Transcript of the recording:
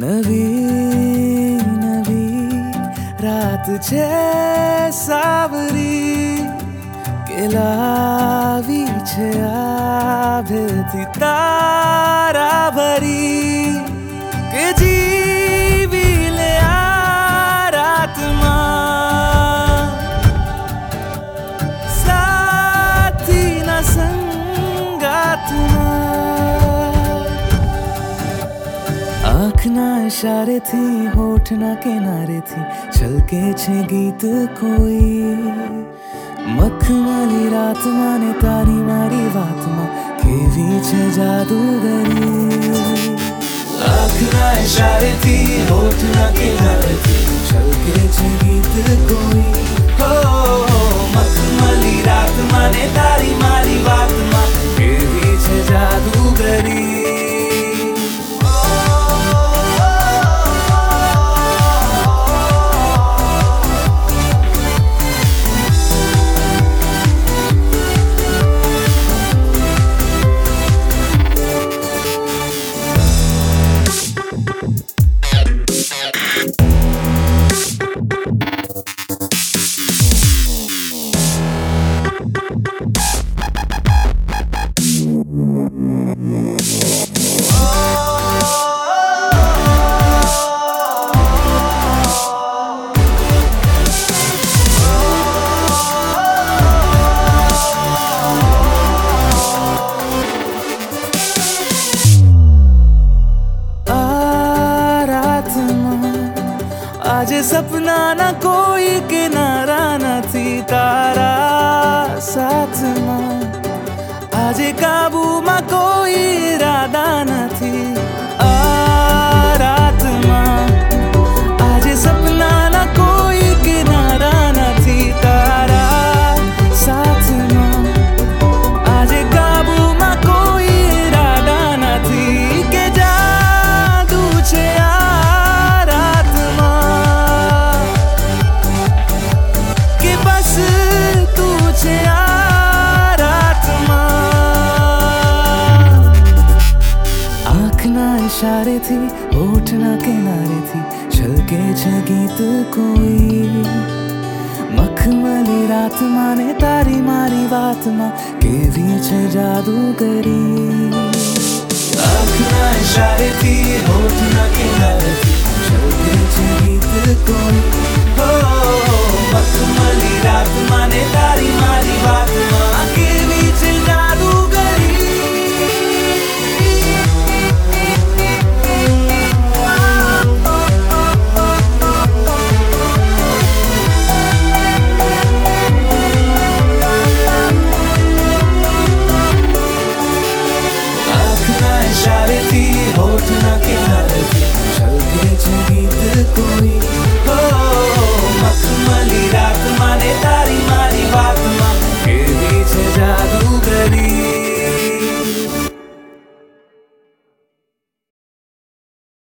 नवी नवी रात छे सावरी केलावी छे आभे तारा भरी आँख ना इशारे थी, होठ ना किनारे थी चल के छे गीत कोई। मखमाली रात माने तारी मारी बात माँ, केवी छे जादूगरी। आँख ना इशारे थी, होठ ना किनारे थी चल के छे आज सपना ना कोई किनारा ना थी तारा साथ में आज का पास तुझे आत्मा इशारे थी ओठ किनारे थी चल के कोई। मखमली रात माने तारी मारी बात माँ के बीच जादू करी आँख इशारे थी ओठ किनारे थी चल के कोई। Boy